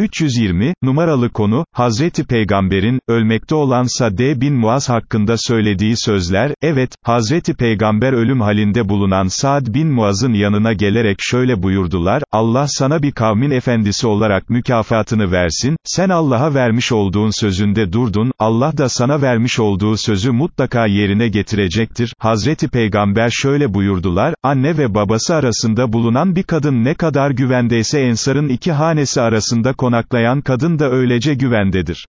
320, numaralı konu, Hazreti Peygamber'in, ölmekte olan Sa'd bin Muaz hakkında söylediği sözler, evet, Hazreti Peygamber ölüm halinde bulunan Sa'd bin Muaz'ın yanına gelerek şöyle buyurdular, Allah sana bir kavmin efendisi olarak mükafatını versin, sen Allah'a vermiş olduğun sözünde durdun, Allah da sana vermiş olduğu sözü mutlaka yerine getirecektir, Hazreti Peygamber şöyle buyurdular, anne ve babası arasında bulunan bir kadın ne kadar güvendeyse Ensar'ın iki hanesi arasında konaklayan kadın da öylece güvendedir.